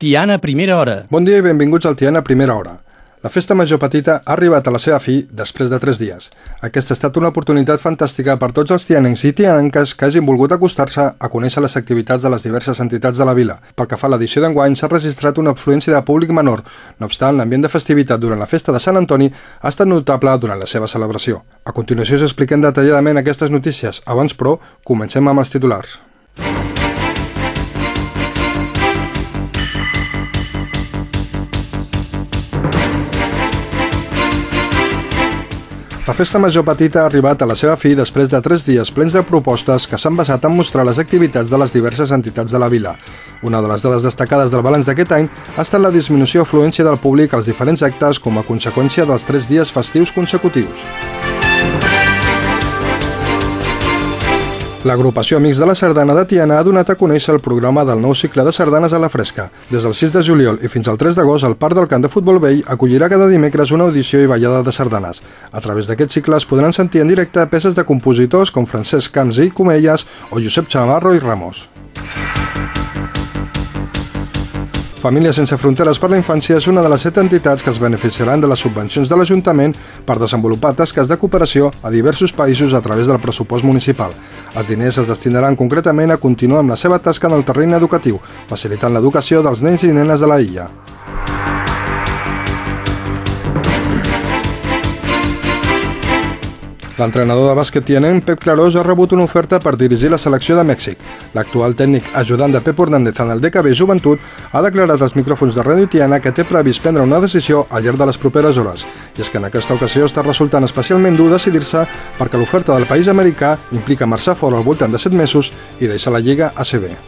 Tiana Primera Hora. Bon dia i benvinguts al Tiana Primera Hora. La festa major petita ha arribat a la seva fi després de tres dies. Aquesta ha estat una oportunitat fantàstica per tots els tianencs i tianenques que hagin volgut acostar-se a conèixer les activitats de les diverses entitats de la vila. Pel que fa a l'edició d'enguany, s'ha registrat una afluència de públic menor. No obstant, l'ambient de festivitat durant la festa de Sant Antoni ha estat notable durant la seva celebració. A continuació us expliquem detalladament aquestes notícies. Abans, però, comencem amb els titulars. Festa major petita ha arribat a la seva fi després de tres dies plens de propostes que s'han basat en mostrar les activitats de les diverses entitats de la vila. Una de les dades destacades del balanç d'aquest any ha estat la disminució afluència del públic als diferents actes com a conseqüència dels tres dies festius consecutius. L'agrupació Amics de la Sardana de Tiana ha donat a conèixer el programa del nou cicle de sardanes a la fresca. Des del 6 de juliol i fins al 3 d'agost, el Parc del Camp de Futbol Vell acollirà cada dimecres una audició i ballada de sardanes. A través d'aquest cicle es podran sentir en directe peces de compositors com Francesc Camps i Comelles o Josep Chamarro i Ramos. Famílies sense fronteres per la infància és una de les set entitats que es beneficiaran de les subvencions de l'Ajuntament per desenvolupar tasques de cooperació a diversos països a través del pressupost municipal. Els diners es destinaran concretament a continuar amb la seva tasca en el terreny educatiu, facilitant l'educació dels nens i nenes de la illa. L'entrenador de bàsquet tianenc, Pep Clarós, ha rebut una oferta per dirigir la selecció de Mèxic. L'actual tècnic ajudant de Pep Hernández en el DKB Joventut ha declarat als micròfons de Ràdio Tiana que té previst prendre una decisió al llarg de les properes hores. I és que en aquesta ocasió està resultant especialment dur decidir-se perquè l'oferta del país americà implica marxar fora al voltant de 7 mesos i deixar la Lliga ACB.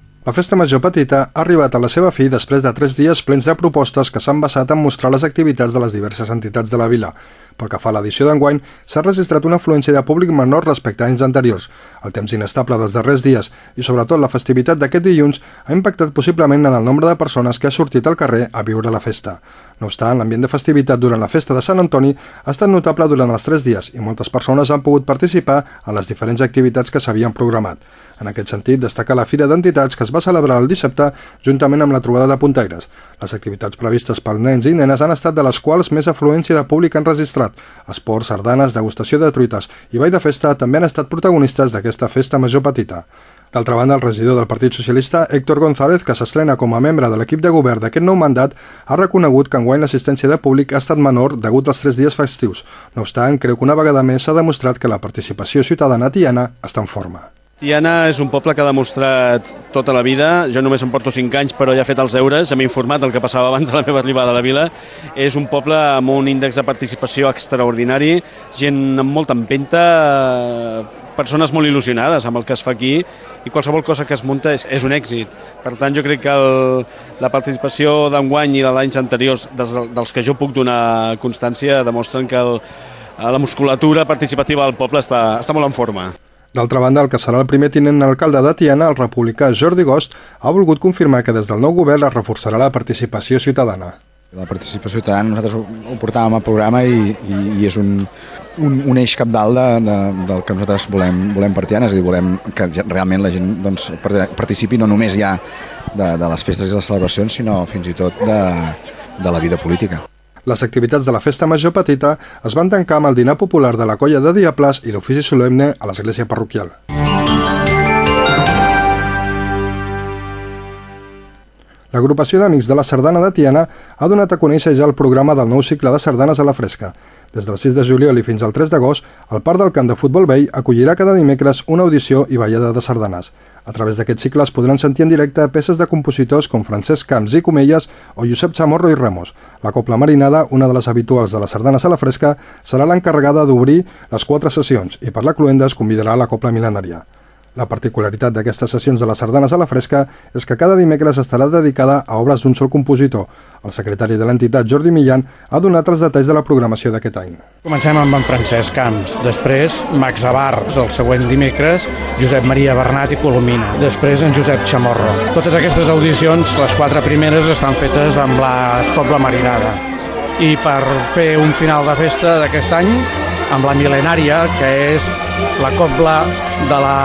La festa major petita ha arribat a la seva fi després de tres dies plens de propostes que s'han basat en mostrar les activitats de les diverses entitats de la vila. Pel que fa a l'edició d'enguany, s'ha registrat una afluència de públic menor respecte a anys anteriors. El temps inestable dels darrers dies i sobretot la festivitat d'aquest dilluns ha impactat possiblement en el nombre de persones que ha sortit al carrer a viure la festa. No obstant, l'ambient de festivitat durant la festa de Sant Antoni ha estat notable durant els tres dies i moltes persones han pogut participar en les diferents activitats que s'havien programat. En aquest sentit, destaca la Fira d'Entitats que es va celebrar el dissabte juntament amb la trobada de puntaires. Les activitats previstes pels nens i nenes han estat de les quals més afluència de públic han registrat. Esports, sardanes, degustació de truites i ball de festa també han estat protagonistes d'aquesta festa major petita. D'altra banda, el regidor del Partit Socialista, Héctor González, que s'estrena com a membre de l'equip de govern d'aquest nou mandat, ha reconegut que enguany l'assistència de públic ha estat menor degut als tres dies festius. No obstant, creu que una vegada més s'ha demostrat que la participació ciutadana tiana està en forma. Tiana és un poble que ha demostrat tota la vida. Jo només em porto 5 anys, però ja he fet els deures, hem informat del que passava abans de la meva arribada a la vila. És un poble amb un índex de participació extraordinari, gent amb molta empenta, persones molt il·lusionades amb el que es fa aquí i qualsevol cosa que es munta és, és un èxit. Per tant, jo crec que el, la participació d'enguany i de l'anys anteriors, des, dels que jo puc donar constància, demostren que el, la musculatura participativa del poble està, està molt en forma. D'altra banda, el que serà el primer tinent alcalde de Tiana, el republicà Jordi Gost, ha volgut confirmar que des del nou govern es reforçarà la participació ciutadana. La participació ciutadana nosaltres ho, portàvem al programa i, i, i és un, un, un eix capdalt de, de, del que nosaltres volem, volem per Tiana, és a dir, volem que realment la gent doncs, participi no només ja de, de les festes i les celebracions, sinó fins i tot de, de la vida política. Les activitats de la Festa Major Petita es van tancar amb el dinar popular de la colla de Diables i l'ofici solemne a l'església parroquial. L'agrupació d'Amics de la Sardana de Tiana ha donat a conèixer ja el programa del nou cicle de sardanes a la fresca. Des del 6 de juliol i fins al 3 d'agost, el Parc del Camp de Futbol Vell acollirà cada dimecres una audició i ballada de sardanes. A través d'aquest cicle es podran sentir en directe peces de compositors com Francesc Camps i Comelles o Josep Chamorro i Ramos. La Copla Marinada, una de les habituals de les sardanes a la fresca, serà l'encarregada d'obrir les quatre sessions i per la cluenda es convidarà la Copla Milenària. La particularitat d'aquestes sessions de les sardanes a la fresca és que cada dimecres estarà dedicada a obres d'un sol compositor. El secretari de l'entitat, Jordi Millan, ha donat els detalls de la programació d'aquest any. Comencem amb en Francesc Camps, després Max Abars, el següent dimecres, Josep Maria Bernat i Colomina, després en Josep Chamorro. Totes aquestes audicions, les quatre primeres, estan fetes amb la Copla Marinada i per fer un final de festa d'aquest any amb la mil·lenària, que és la cobla de la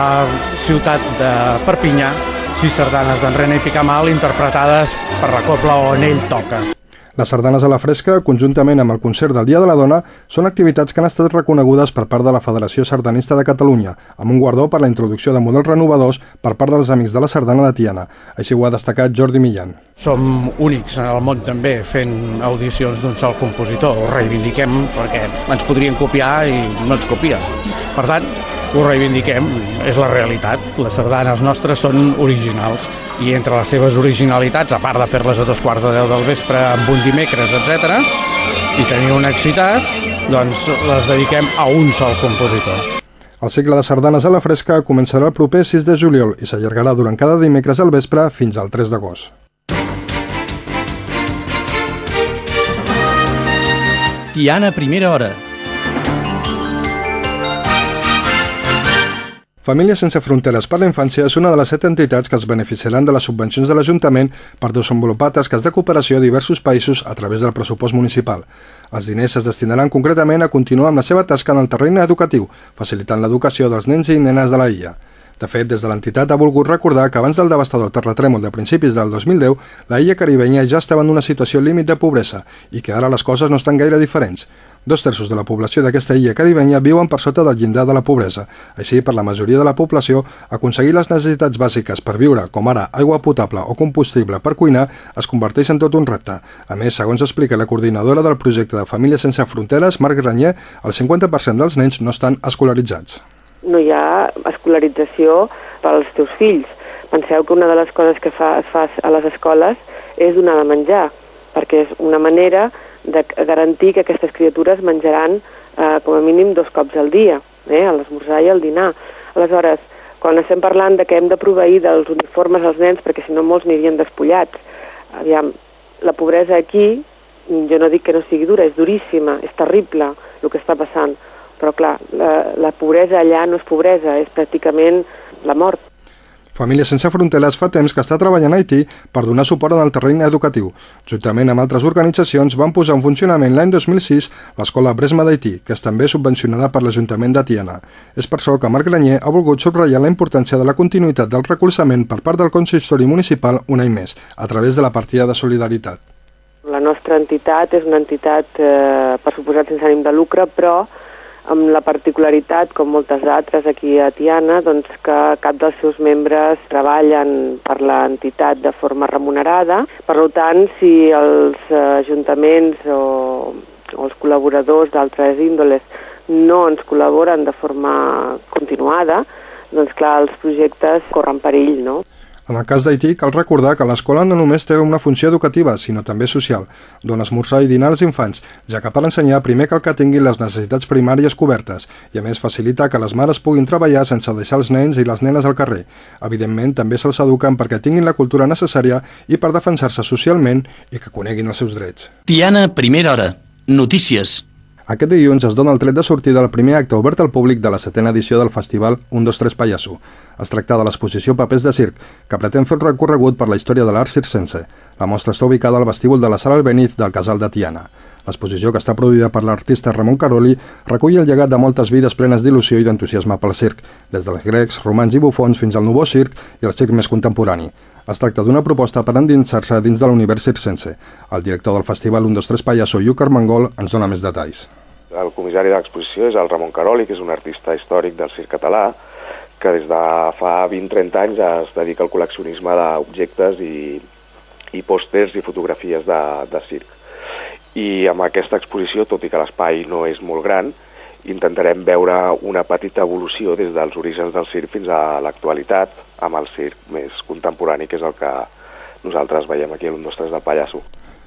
ciutat de Perpinyà, sis sardanes d'en René Picamal interpretades per la cobla on ell toca. Les sardanes a la fresca, conjuntament amb el concert del Dia de la Dona, són activitats que han estat reconegudes per part de la Federació Sardanista de Catalunya, amb un guardó per la introducció de models renovadors per part dels Amics de la Sardana de Tiana. Així ho ha destacat Jordi Millan. Som únics en el món també fent audicions d'un sol compositor. Ho reivindiquem perquè ens podrien copiar i no ens copien. Per tant, ho reivindiquem, és la realitat. Les sardanes nostres són originals i entre les seves originalitats, a part de fer-les a dos quarts de deu del vespre amb un dimecres, etc, i tenir un excitàs, doncs les dediquem a un sol compositor. El cicle de sardanes a la fresca començarà el proper 6 de juliol i s'allargarà durant cada dimecres al vespre fins al 3 d'agost. Tiana, primera hora. Famílies sense fronteres per la infància és una de les set entitats que es beneficiaran de les subvencions de l'Ajuntament per desenvolupar tasques de cooperació a diversos països a través del pressupost municipal. Els diners es destinaran concretament a continuar amb la seva tasca en el terreny educatiu, facilitant l'educació dels nens i nenes de la illa. De fet, des de l'entitat ha volgut recordar que abans del devastador terratrèmol de principis del 2010, la illa caribenya ja estava en una situació límit de pobresa i que ara les coses no estan gaire diferents. Dos terços de la població d'aquesta illa caribenya viuen per sota del llindar de la pobresa. Així, per la majoria de la població, aconseguir les necessitats bàsiques per viure, com ara aigua potable o combustible per cuinar, es converteix en tot un repte. A més, segons explica la coordinadora del projecte de Famílies Sense Fronteres, Marc Granyer, el 50% dels nens no estan escolaritzats no hi ha escolarització pels teus fills. Penseu que una de les coses que fa, es fa a les escoles és donar de menjar, perquè és una manera de garantir que aquestes criatures menjaran eh, com a mínim dos cops al dia, eh, a l'esmorzar i al dinar. Aleshores, quan estem parlant de que hem de proveir dels uniformes als nens, perquè si no molts n'irien despullats, aviam, la pobresa aquí, jo no dic que no sigui dura, és duríssima, és terrible el que està passant, però clar, la, la pobresa allà no és pobresa, és pràcticament la mort. Famílies Sense Fronteres fa temps que està treballant a Haití per donar suport en el terreny educatiu. Juntament amb altres organitzacions van posar en funcionament l'any 2006 l'escola Bresma d'Haití, que és també subvencionada per l'Ajuntament de Tiana. És per això que Marc Granyer ha volgut subratllar la importància de la continuïtat del recolzament per part del Consistori Municipal un any més, a través de la partida de solidaritat. La nostra entitat és una entitat, eh, per suposat, sense ànim de lucre, però amb la particularitat, com moltes altres aquí a Tiana, doncs que cap dels seus membres treballen per l'entitat de forma remunerada. Per tant, si els ajuntaments o, o els col·laboradors d'altres índoles no ens col·laboren de forma continuada, doncs clar, els projectes corren perill, no? En el cas d'Haití, cal recordar que l'escola no només té una funció educativa, sinó també social. Dona esmorzar i dinar als infants, ja que per ensenyar primer cal que tinguin les necessitats primàries cobertes i a més facilita que les mares puguin treballar sense deixar els nens i les nenes al carrer. Evidentment, també se'ls eduquen perquè tinguin la cultura necessària i per defensar-se socialment i que coneguin els seus drets. Tiana, primera hora. Notícies. Aquest dilluns es dona el tret de sortida del primer acte obert al públic de la setena edició del festival 1, 2, 3 Pallasso. Es tracta de l'exposició Papers de Circ, que pretén fer un recorregut per la història de l'art circense. La mostra està ubicada al vestíbul de la Sala Albéniz del Casal de Tiana. L'exposició, que està produïda per l'artista Ramon Caroli, recull el llegat de moltes vides plenes d'il·lusió i d'entusiasme pel circ, des dels grecs, romans i bufons fins al nou circ i el circ més contemporani. Es tracta d'una proposta per endinsar-se dins de l'univers circense. El director del festival 1, 2, 3 Pallasso, Lluc Armengol, ens dona més detalls. El comissari de l'exposició és el Ramon Caroli, que és un artista històric del circ català, que des de fa 20-30 anys es dedica al col·leccionisme d'objectes i, i pòsters i fotografies de, de circ. I amb aquesta exposició, tot i que l'espai no és molt gran, intentarem veure una petita evolució des dels orígens del circ fins a l'actualitat, amb el circ més contemporani, que és el que nosaltres veiem aquí a l'Un, dos, tres del Pallasso.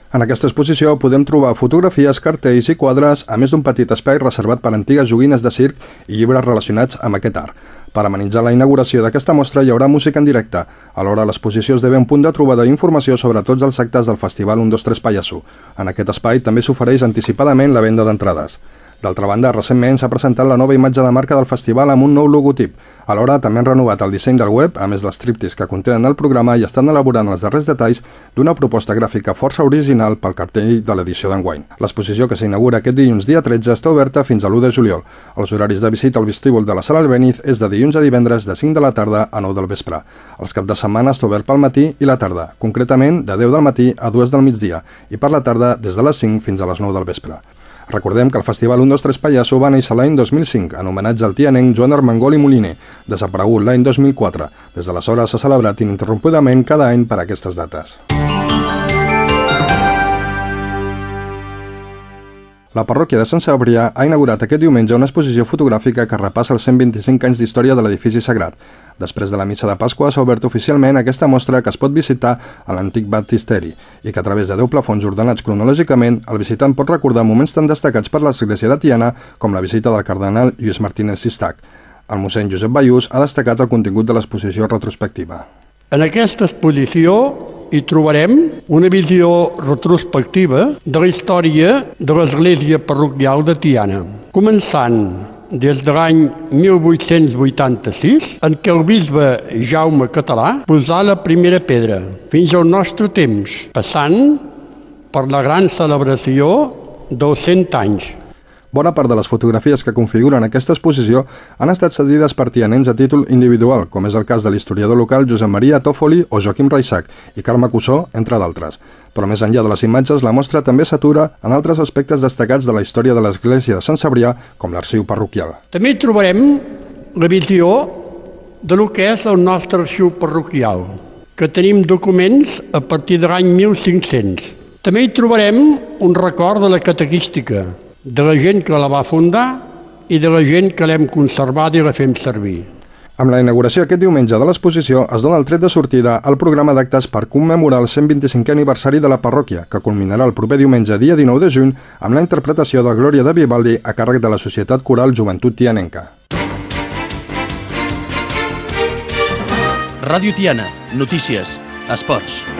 En aquesta exposició podem trobar fotografies, cartells i quadres, a més d'un petit espai reservat per antigues joguines de circ i llibres relacionats amb aquest art. Per amenitzar la inauguració d'aquesta mostra hi haurà música en directe. Alhora, l'exposició esdevé un punt de trobada d'informació sobre tots els actes del Festival 1, 2, 3 Pallasso. En aquest espai també s'ofereix anticipadament la venda d'entrades. D'altra banda, recentment s'ha presentat la nova imatge de marca del festival amb un nou logotip. Alhora, també han renovat el disseny del web, a més dels triptis que contenen el programa i estan elaborant els darrers detalls d'una proposta gràfica força original pel cartell de l'edició d'enguany. L'exposició que s'inaugura aquest dilluns dia 13 està oberta fins a l'1 de juliol. Els horaris de visita al vestíbul de la Sala Albéniz és de dilluns a divendres de 5 de la tarda a 9 del vespre. Els cap de setmana està obert pel matí i la tarda, concretament de 10 del matí a 2 del migdia i per la tarda des de les 5 fins a les 9 del vespre. Recordem que el Festival 1, 2, 3 Pallasso va néixer l'any 2005 en homenatge al tianenc Joan Armengol i Moliner, desaparegut l'any 2004. Des d'aleshores s'ha celebrat ininterrompudament cada any per aquestes dates. La parròquia de Sant Cebrià ha inaugurat aquest diumenge una exposició fotogràfica que repassa els 125 anys d'història de l'edifici sagrat. Després de la missa de Pasqua s'ha obert oficialment aquesta mostra que es pot visitar a l'antic baptisteri i que a través de 10 plafons ordenats cronològicament el visitant pot recordar moments tan destacats per l'església de Tiana com la visita del cardenal Lluís Martínez Sistac. El mossèn Josep Bayús ha destacat el contingut de l'exposició retrospectiva. En aquesta exposició hi trobarem una visió retrospectiva de la història de l'església parroquial de Tiana, començant des de l'any 1886, en què el bisbe Jaume Català posà la primera pedra, fins al nostre temps, passant per la gran celebració dels 100 anys Bona part de les fotografies que configuren aquesta exposició han estat cedides per tianens a títol individual, com és el cas de l'historiador local Josep Maria Tòfoli o Joaquim Reixac i Carme Cussó, entre d'altres. Però més enllà de les imatges, la mostra també s'atura en altres aspectes destacats de la història de l'església de Sant Cebrià, com l'arxiu parroquial. També trobarem la visió de lo que és el nostre arxiu parroquial, que tenim documents a partir de l'any 1500. També hi trobarem un record de la catequística, de la gent que la va fundar i de la gent que l'hem conservat i la fem servir. Amb la inauguració aquest diumenge de l'exposició es dona el tret de sortida al programa d'actes per commemorar el 125è aniversari de la parròquia, que culminarà el proper diumenge dia 19 de juny amb la interpretació de Glòria de Vivaldi a càrrec de la Societat Coral Joventut Tianenca. Ràdio Tiana, notícies, esports.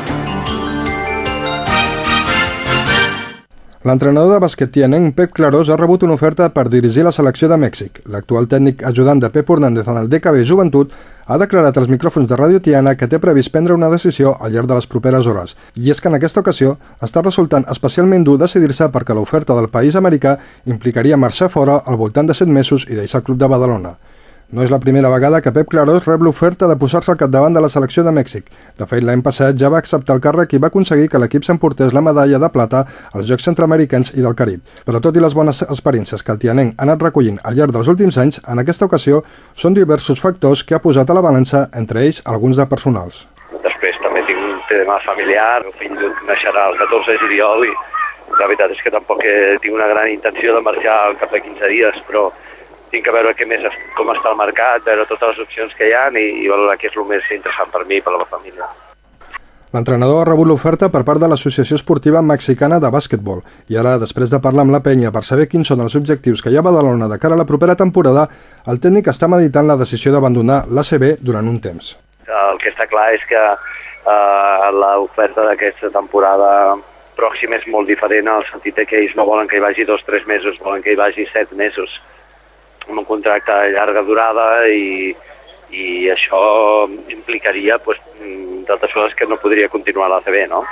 L'entrenador de basquet tianenc Pep Clarós ha rebut una oferta per dirigir la selecció de Mèxic. L'actual tècnic ajudant de Pep Hernández en el DKB Joventut ha declarat als micròfons de Ràdio Tiana que té previst prendre una decisió al llarg de les properes hores. I és que en aquesta ocasió està resultant especialment dur decidir-se perquè l'oferta del país americà implicaria marxar fora al voltant de 7 mesos i deixar el club de Badalona. No és la primera vegada que Pep Clarós rep l'oferta de posar-se al capdavant de la selecció de Mèxic. De fet, l'any passat ja va acceptar el càrrec i va aconseguir que l'equip s'emportés la medalla de plata als Jocs Centroamericans i del Carib. Però tot i les bones experiències que el tianenc ha anat recollint al llarg dels últims anys, en aquesta ocasió són diversos factors que ha posat a la balança, entre ells alguns de personals. Després també tinc un tema familiar, el fill naixerà el 14 de juliol i la veritat és que tampoc tinc una gran intenció de marxar al cap de 15 dies, però tinc que veure què més, com està el mercat, veure totes les opcions que hi ha i, i veure què és el més interessant per mi i per la meva família. L'entrenador ha rebut l'oferta per part de l'Associació Esportiva Mexicana de Bàsquetbol i ara, després de parlar amb la penya per saber quins són els objectius que hi ha a Badalona de cara a la propera temporada, el tècnic està meditant la decisió d'abandonar l'ACB durant un temps. El que està clar és que uh, l'oferta d'aquesta temporada pròxima és molt diferent en el sentit que ells no volen que hi vagi dos o tres mesos, volen que hi vagi set mesos amb un contracte de llarga durada i, i això implicaria pues, d'altres coses que no podria continuar a l'ACB, no?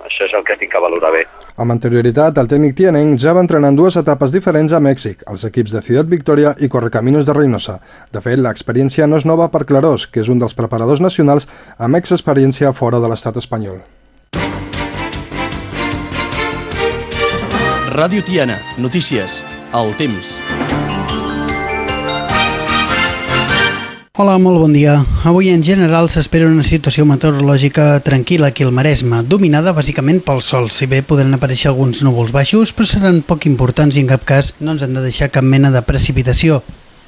Això és el que tinc que valorar bé. Amb anterioritat, el tècnic tianenc ja va entrenar en dues etapes diferents a Mèxic, els equips de Ciutat Victoria i Correcaminos de Reynosa. De fet, l'experiència no és nova per Clarós, que és un dels preparadors nacionals amb experiència fora de l'estat espanyol. Ràdio Tiana, notícies, el temps. Hola, molt bon dia. Avui en general s'espera una situació meteorològica tranquil·la aquí al Maresme, dominada bàsicament pel sol, si bé podran aparèixer alguns núvols baixos, però seran poc importants i en cap cas no ens han de deixar cap mena de precipitació.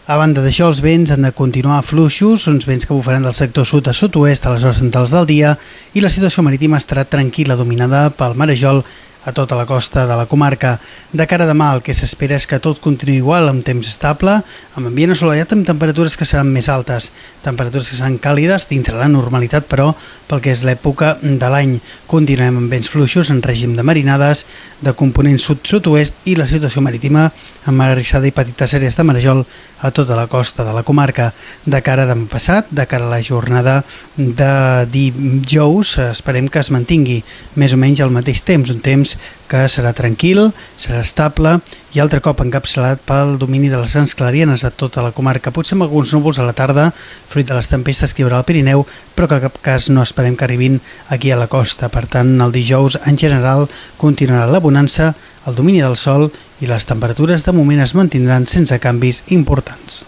A banda d'això, els vents han de continuar fluixos, uns vents que bufaran del sector sud a sud-oest a les hores centrals del dia i la situació marítima estarà tranquil·la, dominada pel marejol a tota la costa de la comarca. De cara demà el que s'espera és que tot continuï igual, amb temps estable, amb ambient assolellat amb temperatures que seran més altes, temperatures que seran càlides dintre la normalitat, però pel que és l'època de l'any. Continuem amb vents fluixos en règim de marinades, de component sud-sud-oest i la situació marítima amb marissada i petites àrees de marejol a tota la costa de la comarca. De cara a demà passat, de cara a la jornada de dijous, esperem que es mantingui més o menys al mateix temps, un temps que serà tranquil, serà estable i altre cop encapçalat pel domini de les grans clarienes a tota la comarca. Potser amb alguns núvols a la tarda, fruit de les tempestes que hi haurà al Pirineu, però que en cap cas no esperem que arribin aquí a la costa. Per tant, el dijous en general continuarà la bonança, el domini del sol i les temperatures de moment es mantindran sense canvis importants.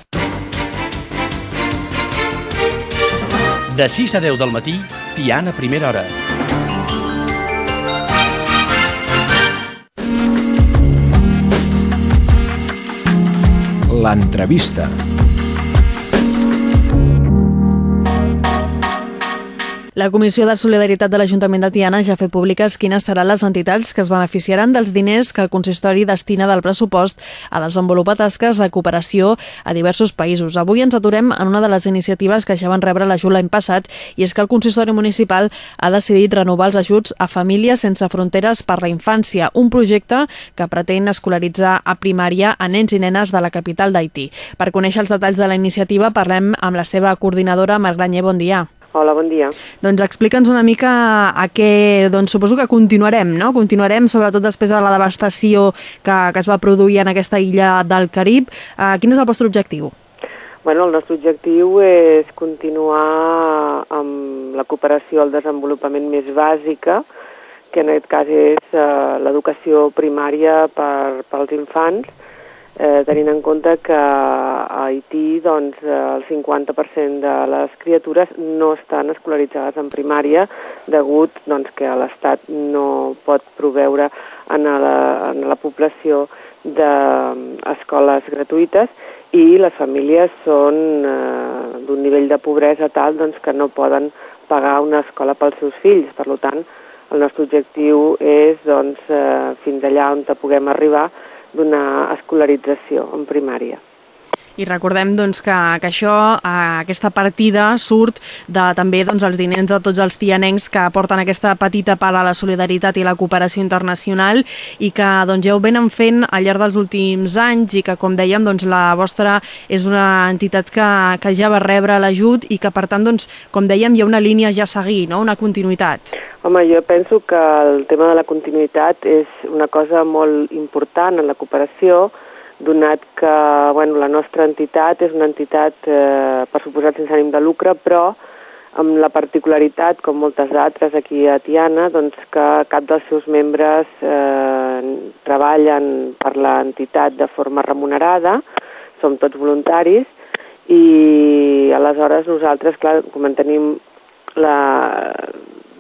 De 6 a 10 del matí, Tiana Primera Hora. L'entrevista. La Comissió de Solidaritat de l'Ajuntament de Tiana ja ha fet públiques quines seran les entitats que es beneficiaran dels diners que el consistori destina del pressupost a desenvolupar tasques de cooperació a diversos països. Avui ens aturem en una de les iniciatives que ja van rebre l'ajut l'any passat i és que el consistori municipal ha decidit renovar els ajuts a Famílies sense fronteres per la infància, un projecte que pretén escolaritzar a primària a nens i nenes de la capital d'Haití. Per conèixer els detalls de la iniciativa parlem amb la seva coordinadora, Marc Granyer, bon dia. Hola, bon dia. Doncs explica'ns una mica a què, doncs suposo que continuarem, no? Continuarem, sobretot després de la devastació que, que es va produir en aquesta illa del Carib. Uh, quin és el vostre objectiu? Bueno, el nostre objectiu és continuar amb la cooperació al desenvolupament més bàsica, que en aquest cas és uh, l'educació primària per, pels infants, eh, tenint en compte que a Haití doncs, el 50% de les criatures no estan escolaritzades en primària degut doncs, que l'Estat no pot proveure en la, en la població d'escoles gratuïtes i les famílies són eh, d'un nivell de pobresa tal doncs, que no poden pagar una escola pels seus fills. Per tant, el nostre objectiu és doncs, eh, fins allà on puguem arribar d'una escolarització en primària. I recordem doncs, que, que això, eh, aquesta partida surt de també doncs, els diners de tots els tianencs que aporten aquesta petita part a la solidaritat i la cooperació internacional i que doncs, ja ho venen fent al llarg dels últims anys i que, com dèiem, doncs, la vostra és una entitat que, que ja va rebre l'ajut i que, per tant, doncs, com dèiem, hi ha una línia ja a seguir, no? una continuïtat. Home, jo penso que el tema de la continuïtat és una cosa molt important en la cooperació, donat que bueno, la nostra entitat és una entitat, eh, per suposat, sense ànim de lucre, però amb la particularitat, com moltes altres aquí a Tiana, doncs que cap dels seus membres eh, treballen per l'entitat de forma remunerada, som tots voluntaris, i aleshores nosaltres, clar, com en tenim la,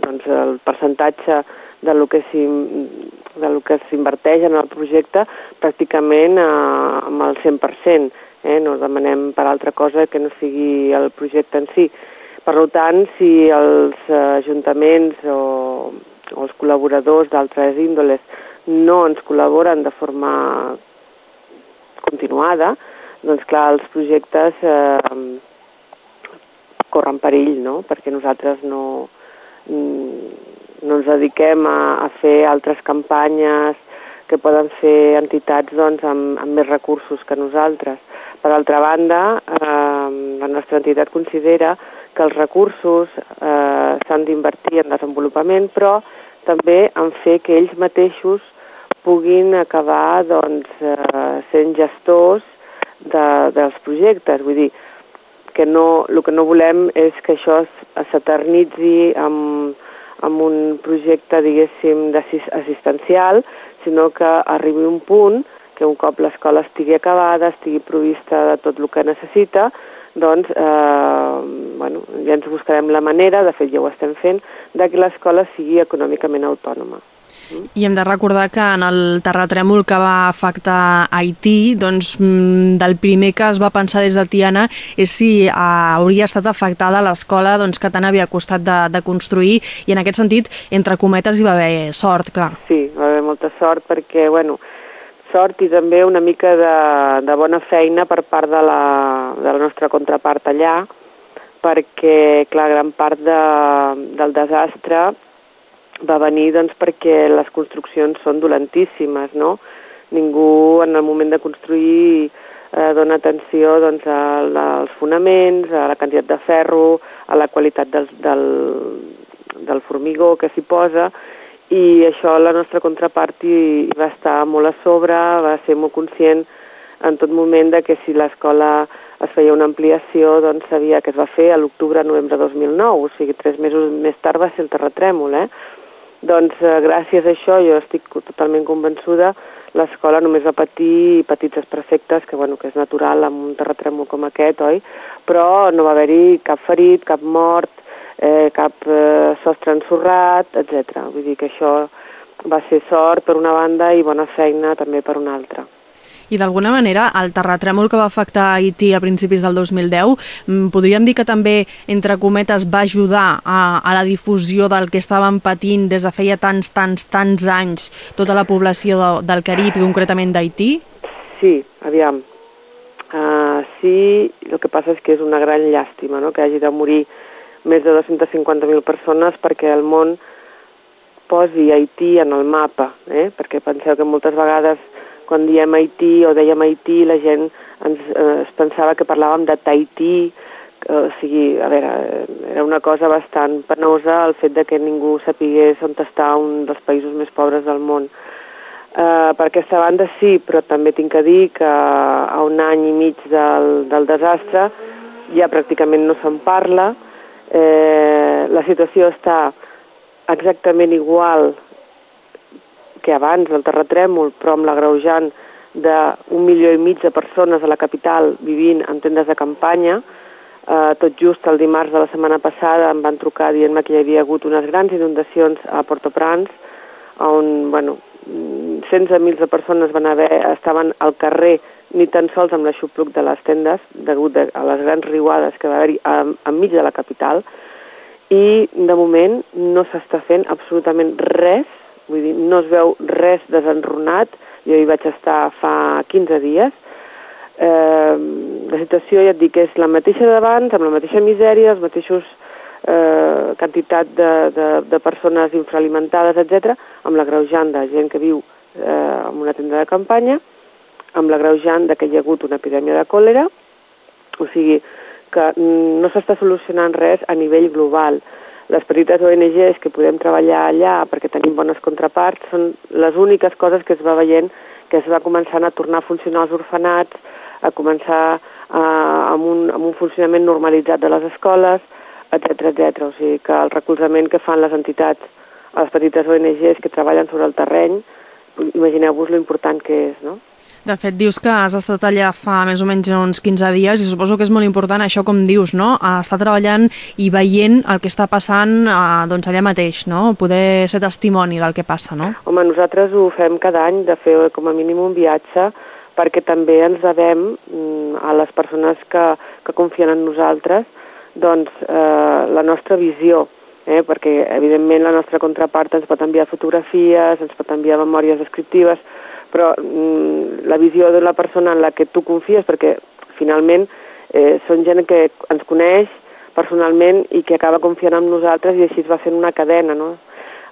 doncs el percentatge de lo que s'inverteix en el projecte pràcticament eh, amb el 100%. Eh? No demanem per altra cosa que no sigui el projecte en si. Per tant, si els ajuntaments o, o els col·laboradors d'altres índoles no ens col·laboren de forma continuada, doncs clar, els projectes eh, corren perill, no? perquè nosaltres no, no ens dediquem a, a fer altres campanyes que poden fer entitats doncs, amb, amb més recursos que nosaltres. Per altra banda, eh, la nostra entitat considera que els recursos eh, s'han d'invertir en desenvolupament, però també en fer que ells mateixos puguin acabar doncs, eh, sent gestors de, dels projectes. Vull dir, que no, el que no volem és que això s'eternitzi amb, amb un projecte, diguéssim, assistencial, sinó que arribi un punt que un cop l'escola estigui acabada, estigui provista de tot el que necessita, doncs eh, bueno, ja ens buscarem la manera, de fet ja ho estem fent, de que l'escola sigui econòmicament autònoma. I hem de recordar que en el terratrèmol que va afectar Haití, doncs mm, del primer que es va pensar des de Tiana és si eh, hauria estat afectada l'escola doncs, que tant havia costat de, de construir i en aquest sentit, entre cometes, hi va haver sort, clar. Sí, va haver molta sort perquè, bueno, sort i també una mica de, de bona feina per part de la, de la nostra contrapart allà, perquè, clar, gran part de, del desastre va venir doncs, perquè les construccions són dolentíssimes, no? Ningú en el moment de construir eh, dona atenció doncs, als fonaments, a la quantitat de ferro, a la qualitat del, del, del formigó que s'hi posa, i això la nostra contrapart hi, hi va estar molt a sobre, va ser molt conscient en tot moment de que si l'escola es feia una ampliació, doncs sabia que es va fer a l'octubre-novembre 2009, o sigui, tres mesos més tard va ser el terratrèmol, eh? Doncs eh, gràcies a això jo estic totalment convençuda, l'escola només va patir petits desperfectes, que, bueno, que és natural amb un terratrèmol com aquest, oi? Però no va haver-hi cap ferit, cap mort, eh, cap eh, sostre ensorrat, etc. Vull dir que això va ser sort per una banda i bona feina també per una altra. I d'alguna manera el terratrèmol que va afectar Haití a principis del 2010 mm, podríem dir que també, entre cometes, va ajudar a, a la difusió del que estaven patint des de feia tants, tants, tants anys tota la població de, del Carib i concretament d'Haití? Sí, aviam. Uh, sí, el que passa és que és una gran llàstima no? que hagi de morir més de 250.000 persones perquè el món posi Haití en el mapa, eh? perquè penseu que moltes vegades quan diem Haití o dèiem Haití, la gent ens, eh, es pensava que parlàvem de Tahití, eh, o sigui, a veure, era una cosa bastant penosa el fet de que ningú sapigués on està un dels països més pobres del món. Eh, per aquesta banda sí, però també tinc que dir que a un any i mig del, del desastre ja pràcticament no se'n parla, eh, la situació està exactament igual que abans del terratrèmol, però amb l'agreujant d'un milió i mig de persones a la capital vivint en tendes de campanya. Eh, tot just el dimarts de la setmana passada em van trucar dient-me que hi havia hagut unes grans inundacions a Port-au-Prince, on, bueno, cents de mils de persones van haver, estaven al carrer ni tan sols amb l'aixopluc de les tendes, degut a les grans riuades que va haver-hi enmig de la capital, i de moment no s'està fent absolutament res vull dir, no es veu res desenronat, jo hi vaig estar fa 15 dies, eh, la situació, ja et dic, és la mateixa d'abans, amb la mateixa misèria, els mateixos eh, quantitat de, de, de persones infraalimentades, etc, amb la greujant de gent que viu eh, en una tenda de campanya, amb la greujant de que hi ha hagut una epidèmia de còlera, o sigui que no s'està solucionant res a nivell global les petites ONGs que podem treballar allà perquè tenim bones contraparts són les úniques coses que es va veient que es va començar a tornar a funcionar els orfenats, a començar a, amb, un, amb un funcionament normalitzat de les escoles, etc etc. O sigui que el recolzament que fan les entitats a les petites ONGs que treballen sobre el terreny, imagineu-vos lo important que és, no? De fet, dius que has estat allà fa més o menys uns 15 dies i suposo que és molt important això, com dius, no? estar treballant i veient el que està passant eh, doncs allà mateix, no? Poder ser testimoni del que passa, no? Home, nosaltres ho fem cada any, de fer com a mínim un viatge perquè també ens devem mm, a les persones que, que confien en nosaltres doncs, eh, la nostra visió, eh? perquè evidentment la nostra contrapart ens pot enviar fotografies, ens pot enviar memòries descriptives, però mm, la visió de la persona en la que tu confies, perquè finalment eh, són gent que ens coneix personalment i que acaba confiant en nosaltres i així es va fent una cadena, no?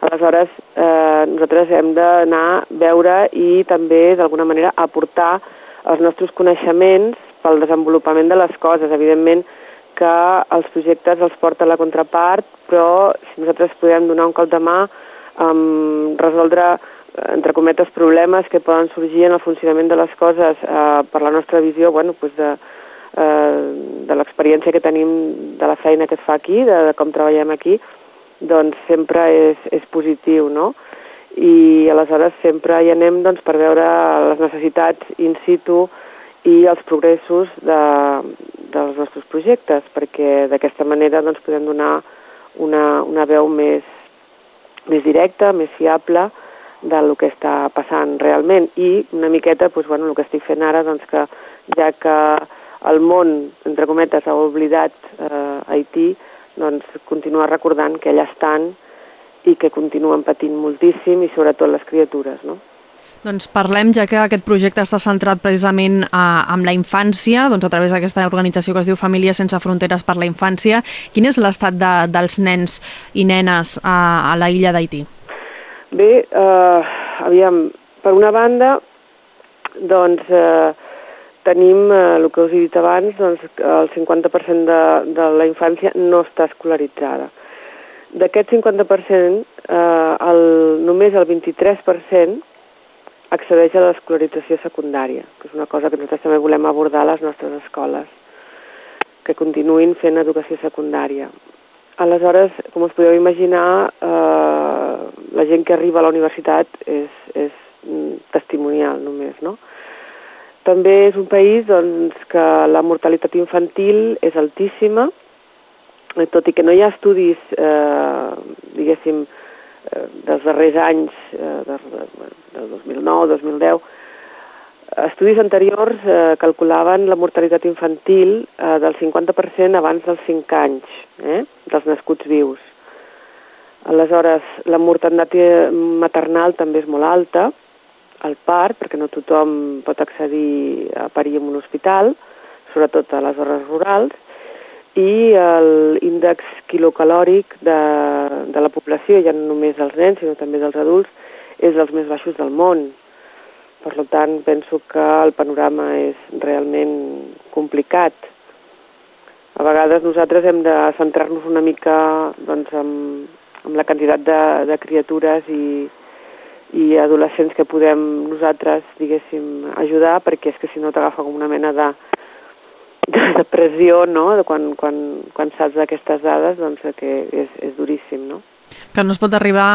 Aleshores, eh, nosaltres hem d'anar a veure i també, d'alguna manera, aportar els nostres coneixements pel desenvolupament de les coses. Evidentment que els projectes els porta la contrapart, però si nosaltres podem donar un cop de mà, um, resoldre entre cometes, problemes que poden sorgir en el funcionament de les coses eh, per la nostra visió, bueno, pues de, eh, de l'experiència que tenim de la feina que es fa aquí, de, de com treballem aquí, doncs sempre és, és positiu, no? I aleshores sempre hi anem doncs, per veure les necessitats in situ i els progressos de, dels nostres projectes, perquè d'aquesta manera doncs, podem donar una, una veu més, més directa, més fiable, del que està passant realment i una miqueta doncs, bueno, el que estic fent ara doncs, que ja que el món, entre cometes, ha oblidat eh, Haití, doncs continuar recordant que allà estan i que continuen patint moltíssim i sobretot les criatures, no? Doncs parlem, ja que aquest projecte està centrat precisament a, amb la infància, doncs a través d'aquesta organització que es diu Famílies Sense Fronteres per la Infància. Quin és l'estat de, dels nens i nenes a, a la illa d'Haití? Bé, eh, aviam, per una banda, doncs eh, tenim, eh, el que us he dit abans, doncs, el 50% de, de la infància no està escolaritzada. D'aquest 50%, eh, el, només el 23% accedeix a l'escolarització secundària, que és una cosa que nosaltres també volem abordar a les nostres escoles, que continuïn fent educació secundària. Aleshores, com us podeu imaginar, eh, la gent que arriba a la universitat és, és testimonial només, no? També és un país doncs, que la mortalitat infantil és altíssima, tot i que no hi ha estudis, eh, diguéssim, eh, dels darrers anys, eh, del, del 2009-2010, estudis anteriors eh, calculaven la mortalitat infantil eh, del 50% abans dels 5 anys, eh, dels nascuts vius. Aleshores, la mortalitat maternal també és molt alta, al part, perquè no tothom pot accedir a parir en un hospital, sobretot a les zones rurals, i l'índex quilocalòric de, de la població, ja no només dels nens, sinó també dels adults, és dels més baixos del món. Per tant, penso que el panorama és realment complicat. A vegades nosaltres hem de centrar-nos una mica doncs, amb, amb la quantitat de, de criatures i, i adolescents que podem nosaltres, diguéssim, ajudar, perquè és que si no t'agafa com una mena de, de depressió, no?, de quan, quan, quan saps d'aquestes dades, doncs que és, és duríssim, no? Que no es pot arribar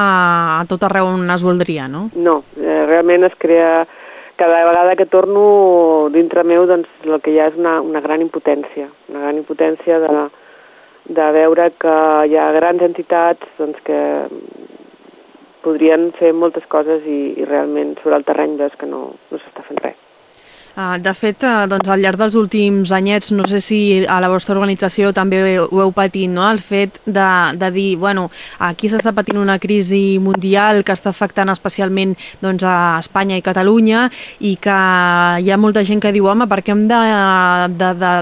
a tot arreu on es voldria, no? No, eh, realment es crea... Cada vegada que torno dintre meu, doncs el que hi ha és una, una gran impotència, una gran impotència de, de veure que hi ha grans entitats doncs, que podrien fer moltes coses i, i realment sobre el terreny veus que no, no s'està fent res. Ah, de fet, eh, doncs, al llarg dels últims anyets, no sé si a la vostra organització també ho heu patit, no? el fet de, de dir, bueno, aquí s'està patint una crisi mundial que està afectant especialment doncs, a Espanya i Catalunya i que hi ha molta gent que diu, home, per què hem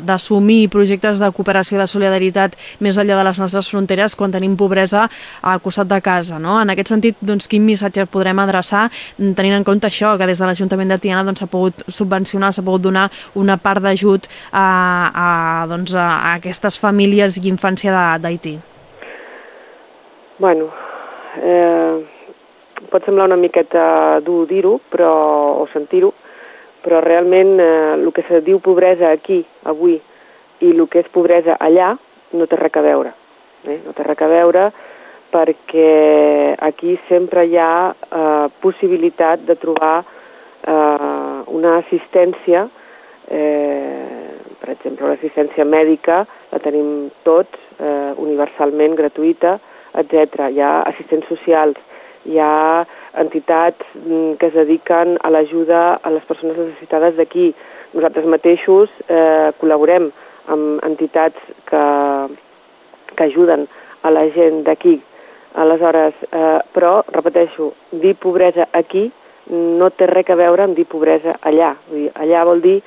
d'assumir projectes de cooperació de solidaritat més enllà de les nostres fronteres quan tenim pobresa al costat de casa, no? En aquest sentit, doncs, quin missatge podrem adreçar tenint en compte això, que des de l'Ajuntament de Tiana doncs, s'ha pogut subvencionar s'ha pogut donar una part d'ajut a, a, doncs, a aquestes famílies i infància d'Haití? Bueno, eh, pot semblar una miqueta dur dir-ho però, o sentir-ho, però realment eh, el que se diu pobresa aquí, avui, i el que és pobresa allà, no té res a veure. Eh? No té res a veure perquè aquí sempre hi ha eh, possibilitat de trobar eh, una assistència, eh, per exemple, l'assistència mèdica la tenim tots, eh, universalment gratuïta, etc. Hi ha assistents socials, hi ha entitats mm, que es dediquen a l'ajuda a les persones necessitades d'aquí. Nosaltres mateixos eh, col·laborem amb entitats que, que ajuden a la gent d'aquí. Aleshores, eh, però, repeteixo, dir pobresa aquí no té res a veure amb dir pobresa allà. Vull dir, allà vol dir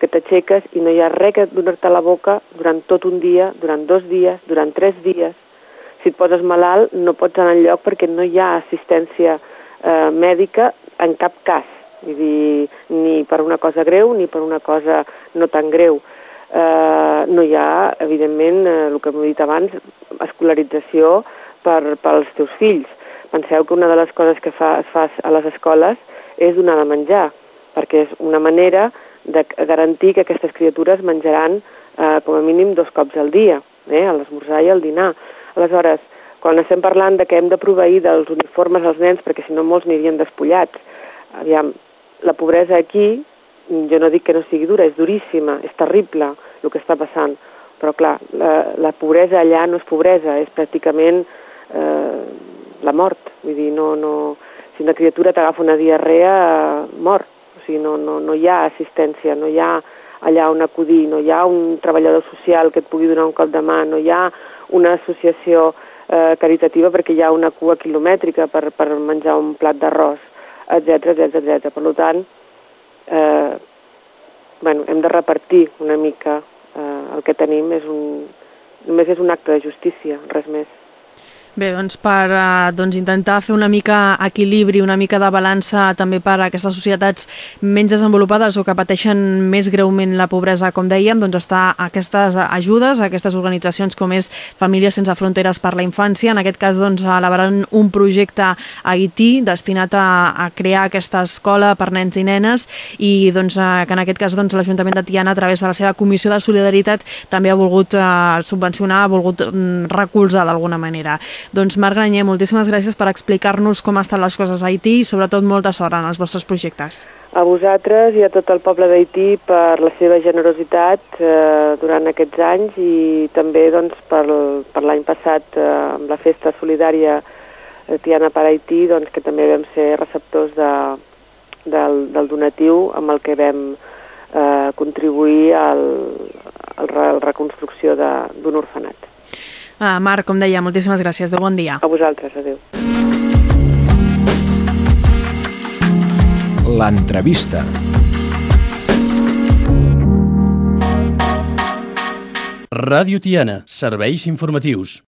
que t'aixeques i no hi ha res que donar-te la boca durant tot un dia, durant dos dies, durant tres dies. Si et poses malalt no pots anar enlloc perquè no hi ha assistència eh, mèdica en cap cas. Vull dir, ni per una cosa greu ni per una cosa no tan greu. Eh, no hi ha, evidentment, eh, el que hem dit abans, escolarització per, pels teus fills Penseu que una de les coses que fa, es fa a les escoles és donar de menjar, perquè és una manera de garantir que aquestes criatures menjaran eh, com a mínim dos cops al dia, eh, a l'esmorzar i al dinar. Aleshores, quan estem parlant de que hem de proveir dels uniformes als nens, perquè si no molts n'irien despullats, aviam, la pobresa aquí, jo no dic que no sigui dura, és duríssima, és terrible el que està passant, però clar, la, la pobresa allà no és pobresa, és pràcticament eh, la mort. Vull dir, no, no... Si una criatura t'agafa una diarrea, mor. O sigui, no, no, no hi ha assistència, no hi ha allà on acudir, no hi ha un treballador social que et pugui donar un cop de mà, no hi ha una associació eh, caritativa perquè hi ha una cua quilomètrica per, per menjar un plat d'arròs, etc etc etc. Per tant, eh, bueno, hem de repartir una mica eh, el que tenim, és un, només és un acte de justícia, res més. Bé, doncs per eh, doncs intentar fer una mica equilibri, una mica de balança també per a aquestes societats menys desenvolupades o que pateixen més greument la pobresa, com dèiem, doncs està aquestes ajudes, aquestes organitzacions com és Famílies Sense Fronteres per la Infància. En aquest cas, doncs, elaboraran un projecte a Haití destinat a, a crear aquesta escola per nens i nenes i doncs, eh, que en aquest cas doncs, l'Ajuntament de Tiana, a través de la seva Comissió de Solidaritat, també ha volgut eh, subvencionar, ha volgut mm, recolzar d'alguna manera. Doncs Marc Granyer, moltíssimes gràcies per explicar-nos com estan les coses a Haití i sobretot molta sort en els vostres projectes. A vosaltres i a tot el poble d'Haití per la seva generositat eh, durant aquests anys i també doncs, per, per l'any passat eh, amb la festa solidària eh, Tiana per Haití, doncs, que també vam ser receptors de, del, del donatiu amb el que vam eh, contribuir al, al, a la reconstrucció d'un orfenat. Uh, Marc, com deia, moltíssimes gràcies. De bon dia. A vosaltres, adeu. L'entrevista. Ràdio Tiana, serveis informatius.